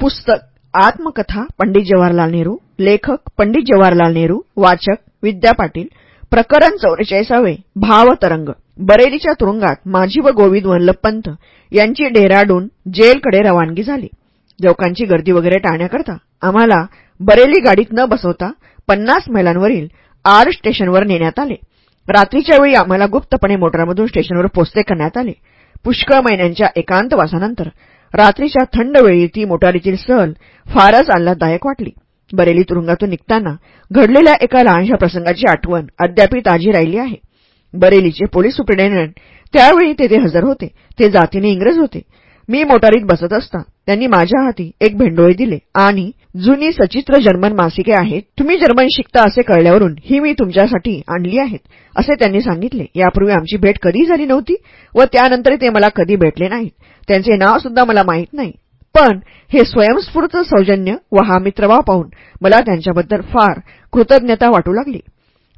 पुस्तक आत्मकथा पंडित जवाहरलाल नेहरू लेखक पंडित जवाहरलाल नेहरू वाचक विद्या पाटील प्रकरण चौवेचाळीसावे भावतरंग बरेलीच्या तुरुंगात माझी व गोविंद वल्लभपंत यांची डेहराडून जेलकडे रवानगी झाली. लोकांची गर्दी वगैरे टाळण्याकरता आम्हाला बरेली गाडीत न बसवता पन्नास मैलांवरील आर स्टेशनवर नेण्यात आले. रात्रीच्या वेळी आम्हाला गुप्तपणे मोटारमधून स्टेशनवर पोचते करण्यात आले. पुष्कळ महिन्यांच्या एकांतवासानंतर रात्रीच्या थंड वेळी ती मोटारीतील सहल फारच आल्हाददायक वाटली. बरेली तुरुंगातून निघताना घडलेल्या एका लहानशा प्रसंगाची आठवण अद्यापी ताजी राहिली आहे. बरेलीचे पोलीस सुप्रिटेंडंट त्यावेळी तेथे हजर होते. ते जातीने इंग्रज होते. मी मोटारीत बसत असता त्यांनी माझ्या हाती एक भेंडोळे दिले आणि जुनी सचित्र जर्मन मासिके आहेत. तुम्ही जर्मन शिकता असे कळल्यावरून ही मी तुमच्यासाठी आणली आहेत असे त्यांनी सांगितले. यापूर्वी आमची भेट कधी झाली नव्हती व त्यानंतर ते मला कधी भेटले नाहीत. त्यांचे नाव सुद्धा मला माहीत नाही. पण हे स्वयंस्फूर्त सौजन्य व हा मित्रभाव पाहून मला त्यांच्याबद्दल फार कृतज्ञता वाटू लागली.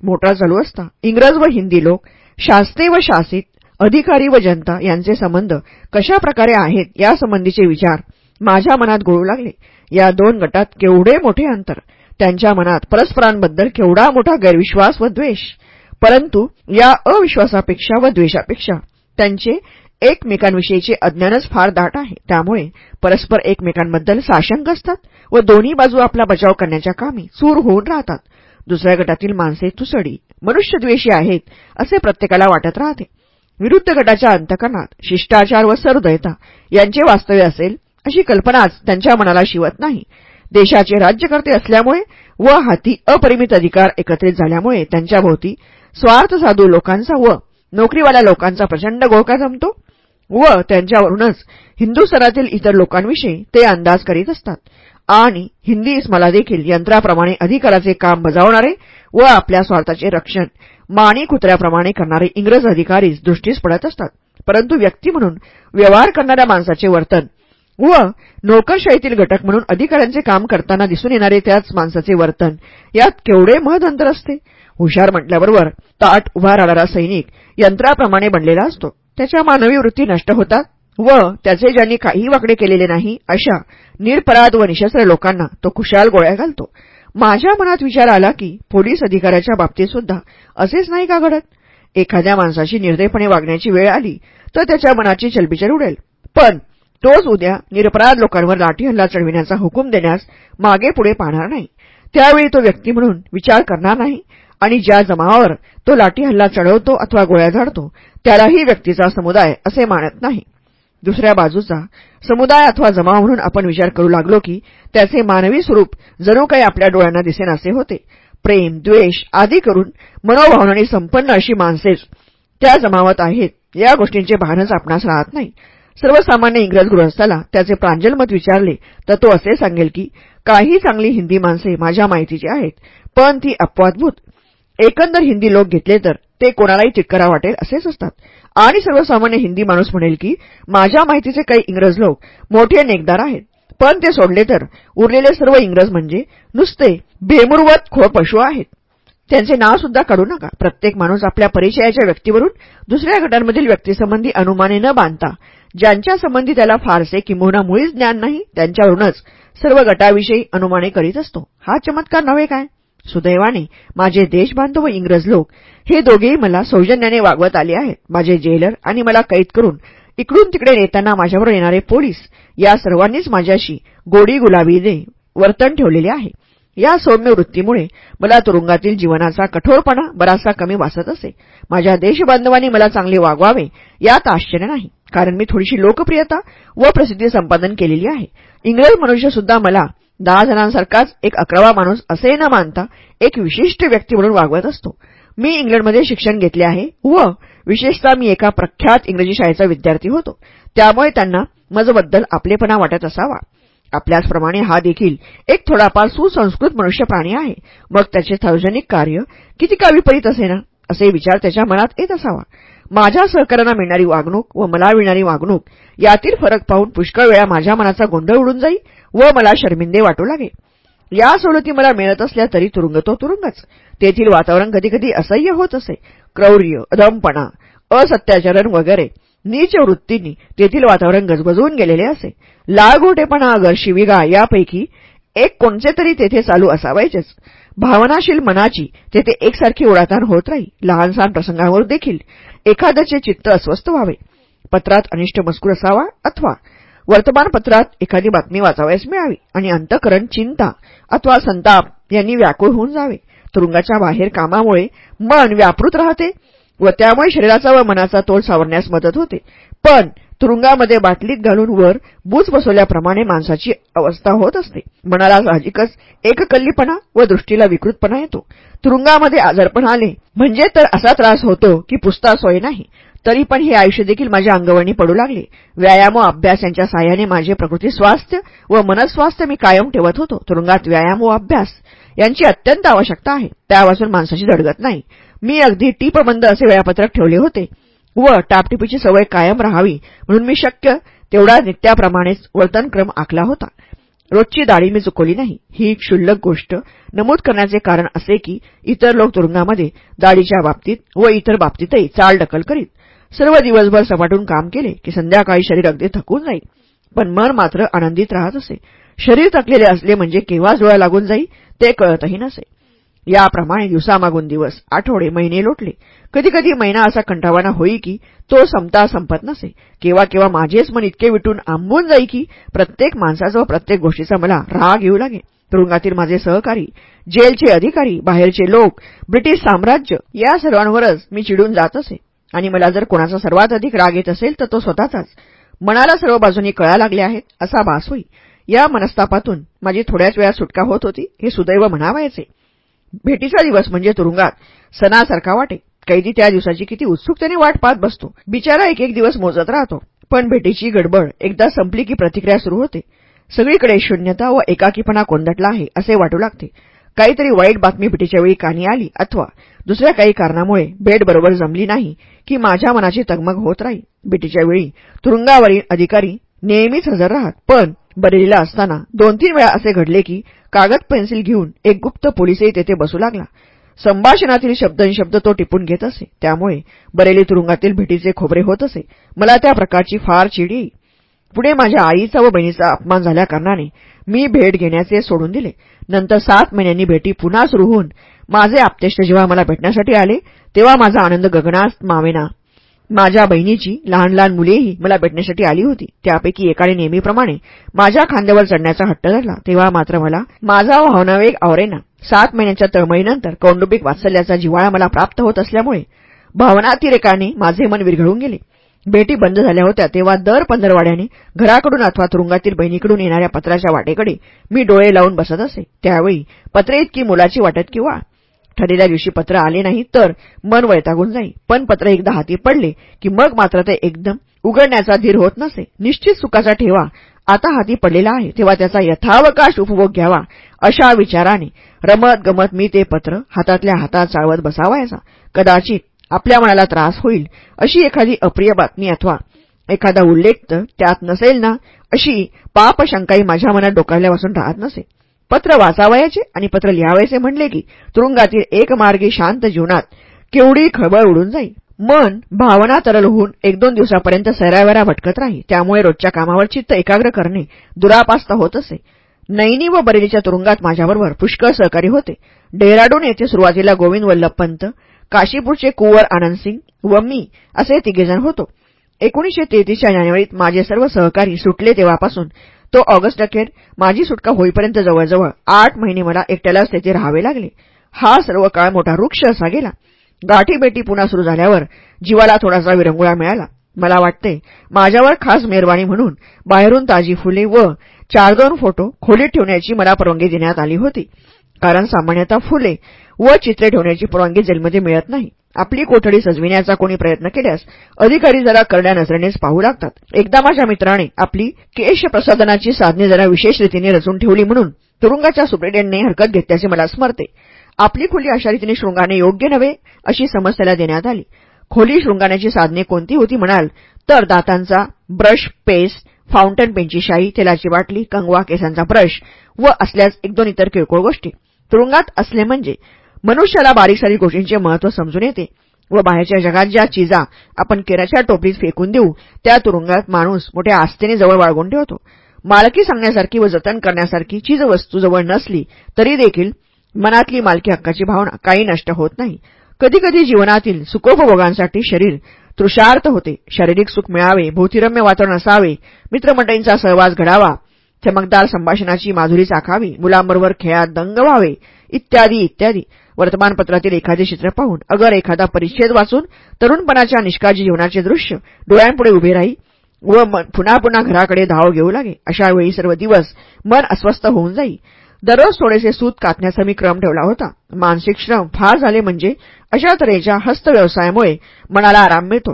मोटार चालू असता इंग्रज व हिंदी लोक शास्त्री व शासित अधिकारी व जनता यांचे संबंध कशा प्रकारे आहेत यासंबंधीचे विचार माझ्या मनात गोळू लागले. या दोन गटात केवढे मोठे अंतर त्यांच्या मनात परस्परांबद्दल केवढा मोठा गैरविश्वास व द्वेष परंतु या अविश्वासापेक्षा व द्वेषापेक्षा त्यांचे एकमेकांविषयीचे अज्ञानच फार दाट आहे. त्यामुळे परस्पर एकमेकांबद्दल साशंक असतात व दोन्ही बाजू आपला बचाव करण्याच्या कामी चूर होऊन राहतात. दुसऱ्या गटातील माणसे तुसडी मनुष्यद्वेषी आहेत असे प्रत्येकाला वाटत राहते. विरुद्ध गटाच्या अंतकरणात शिष्टाचार व सरदयता यांचे वास्तव्य असेल अशी कल्पनाच त्यांच्या मनाला शिवत नाही. देशाचे राज्यकर्ते असल्यामुळे व हाती अपरिमित अधिकार एकत्रित झाल्यामुळे त्यांच्याभोवती स्वार्थ साधू लोकांचा व नोकरीवाल्या लोकांचा प्रचंड गोळका जमतो. व त्यांच्यावरूनच हिंदू हिंदुस्थानातील इतर लोकांविषयी ते अंदाज करीत असतात. आणि हिंदी इस्माला देखील यंत्राप्रमाणे अधिकाराचे काम बजावणारे व आपल्या स्वार्थाचे रक्षण माणी कुत्र्याप्रमाणे करणारे इंग्रज अधिकारीच दृष्टीस पडत असतात. परंतु व्यक्ती म्हणून व्यवहार करणाऱ्या माणसाचे वर्तन व नोकरशाहीतील घटक म्हणून अधिकाऱ्यांचे काम करताना दिसून येणारे त्याच माणसाचे वर्तन यात केवढे महद अंतर असते? हुशार म्हटल्याबरोबर ताट उभा राहणारा सैनिक यंत्राप्रमाणे बनलेला असतो. त्याच्या मानवी वृत्ती नष्ट होतात व त्याचे ज्यांनी काही वाकडे केलेले नाही अशा निरपराध व निशस्त्र लोकांना तो खुशाल गोळ्या घालतो. माझ्या मनात विचार आला की पोलीस अधिकाऱ्याच्या बाबतीत सुद्धा असेच नाही का घडत? एखाद्या माणसाशी निर्दयपणे वागण्याची वेळ आली तर त्याच्या मनाची चलबिचल उडेल. पण तोच उद्या निरपराध लोकांवर लाठी हल्ला चढविण्याचा हुकूम देण्यास मागे पुढे पाहणार नाही. त्यावेळी तो व्यक्ती म्हणून विचार करणार नाही आणि ज्या जमावावर तो लाठी हल्ला चढवतो अथवा गोळ्या झाडतो त्यालाही व्यक्तीचा समुदाय असे मानत नाही. दुसऱ्या बाजूचा समुदाय अथवा जमाव म्हणून आपण विचार करू लागलो की त्याचे मानवी स्वरूप जणू काही आपल्या डोळ्यांना दिसेनासे होते. प्रेम द्वेष आदी करून मनोभावनाने संपन्न अशी माणसेच त्या जमावत आहेत या गोष्टींचे भानच आपणास राहत नाही. सर्वसामान्य इंग्रज गृहस्थाला त्याचे प्रांजल मत विचारले तर तो असे सांगेल की काही चांगली हिंदी माणसे माझ्या माहितीची आहेत पण ती अपवादभूत. एकंदर हिंदी लोक घेतले तर ते कोणालाही चिटकरा वाटेल असेच असतात. आणि सर्वसामान्य हिंदी माणूस म्हणेल की माझ्या माहितीचे काही इंग्रज लोक मोठे नेकदार आहेत. पण ते सोडले तर उरलेले सर्व इंग्रज म्हणजे नुसते भेमुरवत खोळ पशु आहेत. त्यांचे नाव सुद्धा काढू नका. प्रत्येक माणूस आपल्या परिचयाच्या व्यक्तीवरून दुसऱ्या गटांमधील व्यक्तीसंबंधी अनुमाने न बांधता ज्यांच्या संबंधी त्याला फारसे किंबहुना मुळीच ज्ञान नाही त्यांच्यावरूनच सर्व गटाविषयी अनुमाने करीत असतो. हा चमत्कार नव्हे काय? सुदैवाने माझे देशबांधव व इंग्रज लोक हे दोघेही मला सौजन्याने वागवत आले आहेत. माझे जेलर आणि मला कैद करून इकडून तिकडे नेताना माझ्यावर येणारे पोलीस या सर्वांनीच माझ्याशी गोडी गुलाबीने वर्तन ठेवलेले आहे. या सौम्य वृत्तीमुळे मला तुरुंगातील जीवनाचा कठोरपणा बराचसा कमी वाचत असे. माझ्या देशबांधवांनी मला चांगले वागवावे यात आश्चर्य नाही कारण मी थोडीशी लोकप्रियता व प्रसिद्धी संपादन केलेली आहे. इंग्रज मनुष्यसुद्धा मला दहा जणांसारखाच एक अकरावा माणूस असे न मानता एक विशिष्ट व्यक्ती म्हणून वागवत असतो. मी इंग्लंडमध्ये शिक्षण घेतले आहे व विशेषतः मी एका प्रख्यात इंग्रजी शाळेचा विद्यार्थी होतो. त्यामुळे त्यांना मजबद्दल आपलेपणा वाटत असावा. आपल्याचप्रमाणे हा देखील एक थोडाफार सुसंस्कृत मनुष्य प्राणी आहे. मग त्याचे सार्वजनिक कार्य किती का विपरीत असेना असे विचार त्याच्या मनात येत असावा. माझ्या सहकाऱ्यांना मिळणारी वागणूक व मला मिळणारी वागणूक यातील फरक पाहून पुष्कळ वेळा माझ्या मनाचा गोंधळ उडून जाई. व मला शर्मिंदे वाटू लागे. या सवलती मला मिळत असल्या तरी तुरुंग तो तुरुंगच. तेथील वातावरण कधीकधी असह्य होत असे. क्रौर्य अदमपणा असत्याचरण वगैरे. नीच वृत्तींनी तेथील वातावरण गजबजवून गेलेले असे. लागोटेपणा अगर शिविगा यापैकी एक कोणचे तरी तेथे चालू असावायचेच. भावनाशील मनाची तेथे एकसारखी उडाताण होत राही. लहानसहान प्रसंगांवर देखील एखाद्याचे चित्त अस्वस्थ व्हावे. पत्रात अनिष्ट मजकूर असावा अथवा वर्तमानपत्रात एखादी बातमी वाचावयास मिळावी आणि अंतकरण चिंता अथवा संताप यांनी व्याकुळ होऊन जावे. तुरुंगाच्या बाहेर कामामुळे मन व्यापृत राहते व त्यामुळे शरीराचा व मनाचा तोल सावरण्यास मदत होते. पण तुरुंगामध्ये बाटलीत घालून वर बूच बसवल्याप्रमाणे माणसाची अवस्था होत असते. मनाला साहजिकच एककल्लीपणा व दृष्टीला विकृतपणा येतो. तुरुंगामध्ये आजारपण आले म्हणजे तर असा त्रास होतो की पुसता सोय नाही. तरी पण हे आयुष्य देखील माझ्या अंगवळणी पडू लागले. व्यायाम व अभ्यास यांच्या साह्याने माझे प्रकृती स्वास्थ्य व मनस्वास्थ्य मी कायम ठेवत होतो. तुरुंगात व्यायाम व अभ्यास यांची अत्यंत आवश्यकता आहे. त्यापासून माणसाची दडगत नाही. मी अगदी टीपबंद असे वेळापत्रक ठेवले होते व टापटिपीची सवय कायम राहावी म्हणून मी शक्य तेवढा नित्याप्रमाणेच वर्तनक्रम आखला होता. रोजची दाढी मी चुकवली नाही. ही एक क्षुल्लक गोष्ट नमूद करण्याचे कारण असे की इतर लोक तुरुंगामध्ये दाढीच्या बाबतीत व इतर बाबतीतही चाल ढकल करीत. सर्व दिवसभर सपाटून काम केले की संध्याकाळी शरीर अगदी थकून जाईल. पण मन मात्र आनंदित राहत असे. शरीर थकलेले असले म्हणजे केव्हा जोळा लागून जाई ते कळतही नसे. याप्रमाणे दिवसामागून दिवस आठवडे महिने लोटले. कधीकधी महिना असा कंटावाना होई की तो संपता संपत नसे. केव्हा केव्हा माझेच मन इतके विटून आंबून जाई की प्रत्येक माणसाचा प्रत्येक गोष्टीचा मला राग येऊ लागे. तुरुंगातील माझे सहकारी जेलचे अधिकारी बाहेरचे लोक ब्रिटिश साम्राज्य या सर्वांवरच मी चिडून जात असे. आणि मला जर कोणाचा सर्वात अधिक राग येत असेल तर तो स्वतःचाच. मनाला सर्व बाजूंनी कळा लागले आहेत असा भास होई. या मनस्तापातून माझी थोड्याच वेळात सुटका होत होती हे सुदैव म्हणावायचे. भेटीचा दिवस म्हणजे तुरुंगात. सणासारखा वाटे. कैदी त्या दिवसाची किती उत्सुकतेने वाट पाहत बसतो. बिचारा एक एक दिवस मोजत राहतो. पण भेटीची गडबड एकदा संपली की प्रतिक्रिया सुरू होते. सगळीकडे शून्यता व एकाकीपणा कोंदटला आहे असे वाटू लागते. काहीतरी वाईट बातमी भेटीच्या वेळी कानी आली अथवा दुसऱ्या काही कारणामुळे बेड बरोबर जमली नाही की माझ्या मनाची तगमग होत राही भेटीच्या वेळी तुरुंगावरील अधिकारी नेहमीच हजर राहत पण बरेलीला असताना दोन तीन वेळा असे घडले की कागद पेन्सिल घेऊन एक गुप्त पोलीसही तेथे बसू लागला. संभाषणातील शब्दनिशब्द तो टिपून घेत असे. त्यामुळे बरेली तुरुंगातील भेटीचे खोबरे होत असे. मला त्या प्रकारची फार चिड येई पुढे माझ्या आईचा व बहिणीचा अपमान झाल्याकारणाने मी भेट घेण्याचे सोडून दिले. नंतर सात महिन्यांनी भेटी पुन्हा सुरू होऊन माझे आपतेष्ट जेव्हा मला भेटण्यासाठी आले तेव्हा माझा आनंद गगनास मावेना. माझ्या बहिणीची लहान लहान मुलेही मला भेटण्यासाठी आली होती. त्यापैकी एकाने नेहमीप्रमाणे माझ्या खांद्यावर चढण्याचा हट्ट धरला तेव्हा मात्र मला माझा भावनावेग आवरेना. सात महिन्यांच्या तळमळीनंतर कौटुंबिक वात्सल्याचा जिवाळा मला प्राप्त होत असल्यामुळे भावनातिरेकाने माझे मन विरघळून गेले. भेटी बंद झाल्या होत्या तेव्हा दर पंधरवाड्याने घराकडून अथवा तुरुंगातील बहिणीकडून येणाऱ्या पत्राच्या वाटेकडे मी डोळे लावून बसत असे. त्यावेळी पत्रे इतकी मुलाची वाटत किंवा ठरलेल्या दिवशी पत्र आले नाही तर मन वैतागून जाई. पण पत्र एकदा हाती पडले की मग मात्र ते एकदम उघडण्याचा धीर होत नसे. निश्चित सुखाचा ठेवा. आता हाती पडलेला आहे तेव्हा त्याचा यथावकाश उपभोग घ्यावा अशा विचाराने रमत गमत मी ते पत्र हातातल्या हातात चाळवत बसावायचा. कदाचित आपल्या मनाला त्रास होईल अशी एखादी अप्रिय बातमी अथवा एखादा उल्लेख तर त्यात नसेल ना अशी पापशंकाही माझ्या मनात डोकावल्यापासून राहत नसे. पत्र वाचावयाचे आणि पत्र लिहावायचे म्हणले की तुरुंगातील एकमार्गी शांत जीवनात केवढी खळबळ उडून जाईल. मन भावना तरल होऊन एक दोन दिवसापर्यंत सैरावैरा भटकत राही त्यामुळे रोजच्या कामावर चित्त एकाग्र करणे दुरापास्त होत असे. नैनी व बरेलीच्या तुरुंगात माझ्याबरोबर पुष्कळ सहकारी होते. डेहराडून येथे सुरुवातीला गोविंद वल्लभ पंत काशीपूरचे कुवर आनंदसिंग व मी असे तिघेजण होतो. एकोणीशे तेहतीसच्या जानेवारीत माझे सर्व सहकारी सुटले तेव्हापासून तो ऑगस्ट अखेर माझी सुटका होईपर्यंत जवळजवळ आठ महिने मला एकट्यालाच तेथे राहावे लागले. हा सर्व काळ मोठा वृक्ष असा गेला. गाठीबेटी पुन्हा सुरू झाल्यावर जीवाला थोडासा विरंगुळा मिळाला. मला वाटते माझ्यावर खास मेहरबानी म्हणून बाहेरून ताजी फुले व चार दोन फोटो खोलीत ठेवण्याची मला परवानगी देण्यात आली होती. कारण सामान्यतः फुले व चित्रे ठेवण्याची परवानगी जेलमध्ये मिळत नाही. आपली कोठडी सजविण्याचा कोणी प्रयत्न केल्यास अधिकारी जरा करड्या नजरेनेच पाहू लागतात. एकदा माझ्या मित्राने आपली केश प्रसाधनाची साधने जरा विशेष रीतीने रचून ठेवली म्हणून तुरुंगाच्या सुप्रिटेंडने हरकत घेतल्याचे मला स्मरते. आपली खोली अशा रीतीने शृंगाने योग्य नव्हे अशी समस्येला देण्यात आली. खोली शृंगाण्याची साधने कोणती होती म्हणाल तर दातांचा ब्रश पेस्ट फाउंटन पेनची शाई तेलाची बाटली कंगवा केसांचा ब्रश व असल्यास एक दोन इतर किरकोळ गोष्टी. तुरुंगात असले म्हणजे मनुष्याला बारीक सारीक गोष्टींचे महत्त्व समजून येते व बाहेरच्या जगात ज्या चिजा आपण केराच्या टोपलीत फेकून देऊ त्या तुरुंगात माणूस मोठ्या आस्थेने जवळ बाळगून ठेवतो. मालकी सांगण्यासारखी व जतन करण्यासारखी चीजवस्तू जवळ नसली तरी देखील मनातली मालकी हक्काची भावना काही नष्ट होत नाही. कधीकधी जीवनातील सुखोपभोगांसाठी शरीर तृषार्थ होते. शारीरिक सुख मिळावे भौतिरम्य वातावरण असावे मित्रमंडळींचा सहवास घडावा चमकदार संभाषणाची माधुरी चाखावी मुलांबरोबर खेळात दंग व्हावे इत्यादी इत्यादी. वर्तमानपत्रातील एखादे चित्र पाहून अगर एखादा परिच्छेद वाचून तरुणपणाच्या निष्काळजी जीवनाचे दृश्य डोळ्यांपुढे उभे राही व पुन्हा पुन्हा घराकडे धाव घेऊ लागे. अशावेळी सर्व दिवस मन अस्वस्थ होऊन जाई. दररोज थोडेसे सूत कातण्याचा मी क्रम ठेवला होता. मानसिक श्रम फार झाले म्हणजे अशा तऱ्हेच्या हस्तव्यवसायामुळे मनाला आराम मिळतो.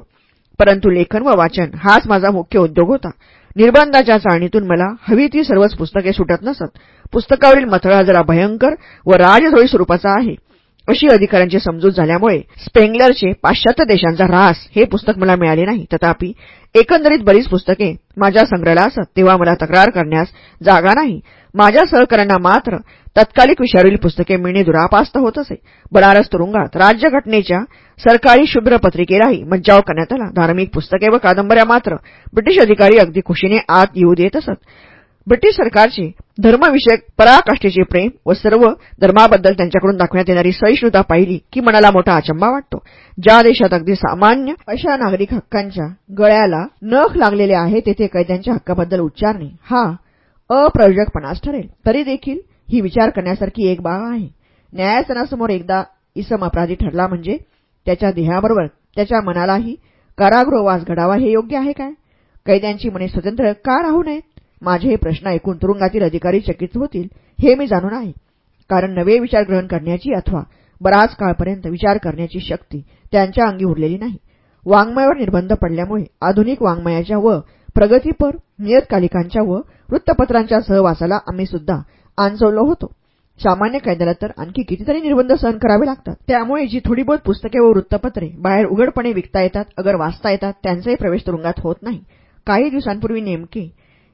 परंतु लेखन व वाचन हाच माझा मुख्य उद्योग होता. निर्बंधाच्या चाळणीतून मला हवी ती सर्वच पुस्तके सुटत नसत. पुस्तकावरील मथळा जरा भयंकर व राजधोळी स्वरूपाचा आहे. अशी अधिकाऱ्यांची समजूत झाल्यामुळे स्पेंगलरचे पाश्चात्य देशांचा ऱ्हास हे पुस्तक मला मिळाले नाही. तथापि एकंदरीत बरीच पुस्तके माझ्या संग्रहाला असत तेव्हा मला तक्रार करण्यास जागा नाही. माझ्या सहकाऱ्यांना मात्र तत्कालिक विषयावरील पुस्तके मिळणे दुरापास्त होत असे. बनारस तुरुंगात राज्यघटनेच्या सरकारी शुभ्र पत्रिकेलाही मज्जाव करण्यात आला. धार्मिक पुस्तके व कादंबऱ्या मात्र ब्रिटिश अधिकारी अगदी खुशीने आत येऊ देत असत. ब्रिटिश सरकारचे धर्मविषयक पराकाष्ठेचे प्रेम व सर्व धर्माबद्दल त्यांच्याकडून दाखवण्यात येणारी सहिष्णुता पाहिली की मनाला मोठा अचंबा वाटतो. ज्या देशात अगदी सामान्य अशा नागरिक हक्कांच्या गळ्याला नख लागलेले आहे तेथे कैद्यांच्या हक्काबद्दल उच्चारणे हा अप्रयोजकपणास ठरेल. तरी देखील ही विचार करण्यासारखी एक बाब आहे. न्यायासनासमोर एकदा इसम अपराधी ठरला म्हणजे त्याच्या देहाबरोबर त्याच्या मनालाही कारागृहवास घडावा हे योग्य आहे काय? कैद्यांची मने स्वतंत्र का राहू नयेत? माझे हे प्रश्न ऐकून तुरुंगातील अधिकारी चकित होतील हे मी जाणून आहे. कारण नवे विचार ग्रहण करण्याची अथवा बराच काळपर्यंत विचार करण्याची शक्ती त्यांच्या अंगी उरलेली नाही. वाङ्मयावर निर्बंध पडल्यामुळे आधुनिक वाङ्मयाच्या व प्रगतीपर नियतकालिकांच्या व वृत्तपत्रांच्या सहवासाला आम्ही सुद्धा आंचवलो होतो. सामान्य कायद्याला तर आणखी कितीतरी निर्बंध सहन करावे लागतात. त्यामुळे जी थोडी बहुत पुस्तके व वृत्तपत्रे बाहेर उघडपणे विकता येतात अगर वाचता येतात त्यांचाही प्रवेश तुरुंगात होत नाही. काही दिवसांपूर्वी नेमके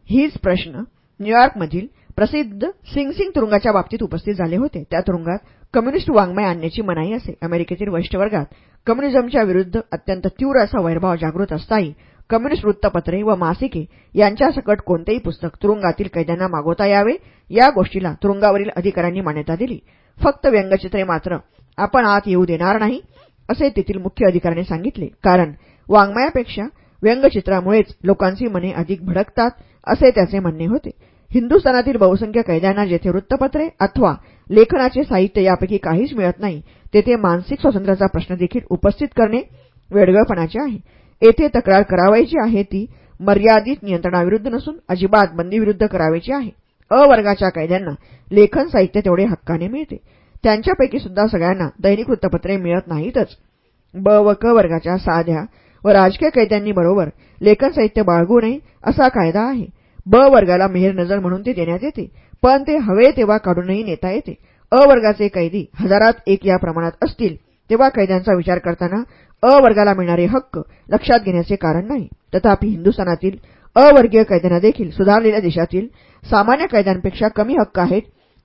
हीच प्रश्न न्यूयॉर्कमधील प्रसिद्ध सिंग तुरुंगाच्या बाबतीत उपस्थित झाले होते. त्या तुरुंगात कम्युनिस्ट वाङ्मय आणण्याची मनाई असे. अमेरिकेतील वरिष्ठ वर्गात कम्युनिझमच्या विरुद्ध अत्यंत तीव्र असा वैरभाव जागृत असताही कम्युनिस्ट वृत्तपत्रे व मासिके यांच्यासकट कोणतेही पुस्तक तुरुंगातील कैद्यांना मागवता यावे या गोष्टीला तुरुंगावरील अधिकाऱ्यांनी मान्यता दिली. फक्त व्यंगचित्रे मात्र आपण आत येऊ देणार नाही असे तेथील मुख्य अधिकाऱ्याने सांगितले. कारण वाङ्मयापेक्षा व्यंगचित्रामुळेच लोकांची मने अधिक भडकतात असे त्याचे म्हणणे होते. हिंदुस्थानातील बहुसंख्य कैद्यांना जेथे वृत्तपत्रे अथवा लेखनाचे साहित्य यापैकी काहीच मिळत नाही तेथे मानसिक स्वातंत्र्याचा प्रश्न देखील उपस्थित करणे वेडगळपणाचे आहे. येथे तक्रार करावायची आहे ती मर्यादित नियंत्रणाविरुद्ध नसून अजिबात बंदीविरुद्ध करावायची आहे. अ वर्गाच्या कैद्यांना लेखन साहित्य तेवढे हक्काने मिळते. त्यांच्यापैकी सुद्धा सगळ्यांना दैनिक वृत्तपत्रे मिळत नाहीतच. ब व क वर्गाच्या साध्या व राजकीय कैद्यांनी बरोबर लेखन साहित्य बाळगू नये असा कायदा आहे. ब वर्गाला मेहर नजर म्हणून ते देण्यात येते पण ते हवे तेव्हा काढूनही नेता येते. अ वर्गाचे कैदी हजारात एक या प्रमाणात असतील तेव्हा कैद्यांचा विचार करताना अ वर्गाला मिळणारे हक्क लक्षात घेण्याचे कारण नाही. तथापि हिंदुस्थानातील अवर्गीय कैद्यांना देखील सुधारलेल्या देशातील सामान्य कैद्यांपेक्षा कमी हक्क आहेत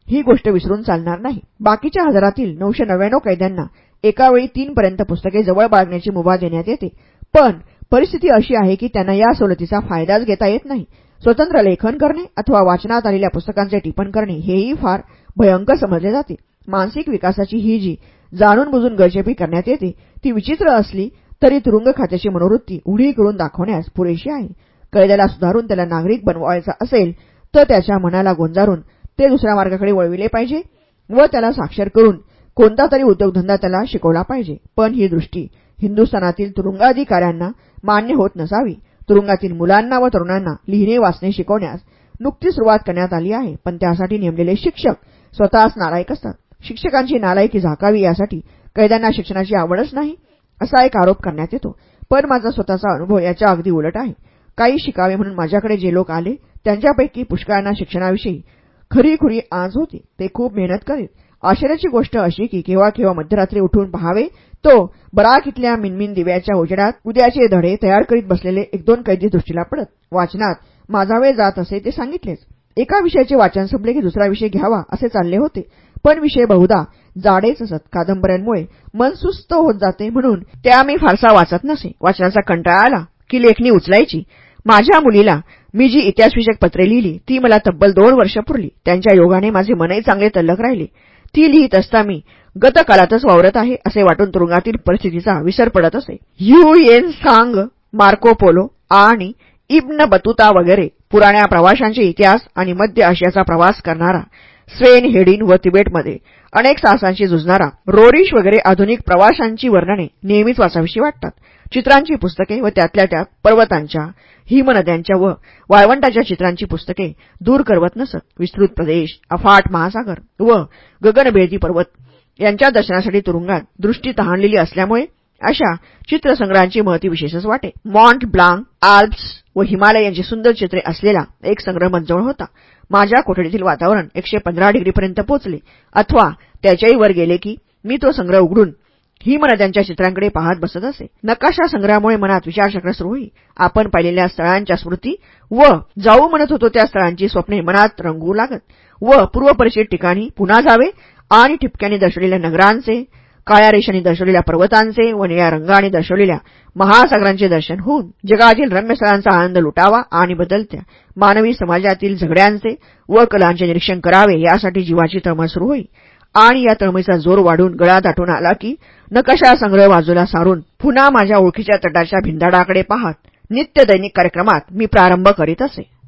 ही गोष्ट विसरून चालणार नाही. बाकीच्या हजारातील नऊशे नव्याण्णव कैद्यांना एकावेळी तीनपर्यंत पुस्तके जवळ बाळगण्याची मुभा देण्यात येते. पण परिस्थिती अशी आहे की त्यांना या सवलतीचा फायदाच घेता येत नाही. स्वतंत्र लेखन करणे अथवा वाचनात आलेल्या पुस्तकांचे टिपण करणे हेही फार भयंकर समजले जाते. मानसिक विकासाची ही जी जाणून बुजून गळचेपी करण्यात येते. ती विचित्र असली तरी तुरुंग खात्याची मनोवृत्ती उडी करून दाखवण्यास पुरेशी आहे. कैद्याला सुधारून त्याला नागरिक बनवायचा असेल तर त्याच्या मनाला गोंजारून ते दुसऱ्या मार्गाकडे वळविले पाहिजे व त्याला साक्षर करून कोणता तरी उद्योगधंदा त्याला शिकवला पाहिजे. पण ही दृष्टी हिंदुस्थानातील तुरुंगाधिकाऱ्यांना मान्य होत नसावी. तुरुंगातील मुलांना व तरुणांना लिहिणे वाचणे शिकवण्यास नुकती सुरुवात करण्यात आली आहे. पण त्यासाठी नेमलेले शिक्षक स्वतःच नालायक असतात. शिक्षकांची नालायकी झाकावी यासाठी कैद्यांना शिक्षणाची आवडच नाही असा एक आरोप करण्यात येतो. पण माझा स्वतःचा अनुभव याच्या अगदी उलट आहे. काही शिकावे म्हणून माझ्याकडे जे लोक आले त्यांच्यापैकी पुष्कळांना शिक्षणाविषयी खरीखुरी आज होती. ते खूप मेहनत करीत. आश्चर्याची गोष्ट अशी की केव्हा केव्हा मध्यरात्री उठून पहावे तो बराक इथल्या मिनमिन दिव्याच्या उजेडात उद्याचे धडे तयार करीत बसलेले एक दोन कैदी दृष्टीला पडत. वाचनात माझा वेळ जात असे ते सांगितलेच. एका विषयाचे वाचन संपले की दुसरा विषय घ्यावा असे चालले होते. पण विषय बहुधा जाडेच असत. कादंबऱ्यांमुळे मन सुस्त होत जाते म्हणून त्या मी फारसा वाचत नसे. वाचनाचा कंटाळा आला की लेखणी उचलायची. माझ्या मुलीला मी जी इतिहासविषयक पत्रे लिहिली ती मला तब्बल दोन वर्ष पुरली. त्यांच्या योगाने माझे मनही चांगले तल्लक राहिले. ती लिहित असता मी गतकालातच वावरत आहे असे वाटून तुरुंगातील परिस्थितीचा विसर पडत असे. यू येन सांग मार्को पोलो आणि इब्न बतुता वगैरे पुराण्या प्रवाशांचे इतिहास आणि मध्य आशियाचा प्रवास करणारा स्वेन हेडिन व तिबेटमध्ये अनेक साहसांशी झुजणारा रोरिश वगैरे आधुनिक प्रवाशांची वर्णने नेहमीच वाचाविषयी वाटतात. चित्रांची पुस्तके व त्यातल्या त्यात पर्वतांच्या हिमनद्यांच्या व वाळवंटाच्या चित्रांची पुस्तके दूर करवत नसत. विस्तृत प्रदेश अफाट महासागर व गगनभेदी पर्वत यांच्या दर्शनासाठी तुरुंगात दृष्टी तहानलेली असल्यामुळे अशा चित्रसंग्रहांची महती विशेषच वाटे. मॉन्ट ब्लांक आल्प्स व हिमालय यांची सुंदर चित्रे असलेला एक संग्रह मंजवळ होता. माझ्या कोठडीतील वातावरण एकशे पंधरा डिग्रीपर्यंत पोचले. अथवा त्याच्याही वर गेले की मी तो संग्रह उघडून ही मना त्यांच्या चित्रांकडे पाहत बसत असे. नकाशा संग्रहामुळे मनात विचारचक्र सुरू होई. आपण पाहिलेल्या स्थळांच्या स्मृती व जाऊ म्हणत होतो त्या स्थळांची स्वप्ने मनात रंगू लागत. व पूर्वपरिचित ठिकाणी पुन्हा जावे आणि ठिपक्याने दर्शवलेल्या नगरांचे काळ्या रेषांनी दर्शवलेल्या पर्वतांचे व निळ्या रंगाने दर्शवलेल्या महासागरांचे दर्शन होऊन जगातील रम्यस्थळांचा आनंद लुटावा आणि बदलत्या मानवी समाजातील झगड्यांचे व कलांचे निरीक्षण करावे यासाठी जीवाची तळमळ सुरू होई. आणि या तळमळीचा जोर वाढून गळा दाटून आला की नकशा संग्रह बाजूला सारून पुन्हा माझ्या ओळखीच्या तटाच्या भिंदाडाकडे पाहत नित्य दैनिक कार्यक्रमात मी प्रारंभ करीत असे.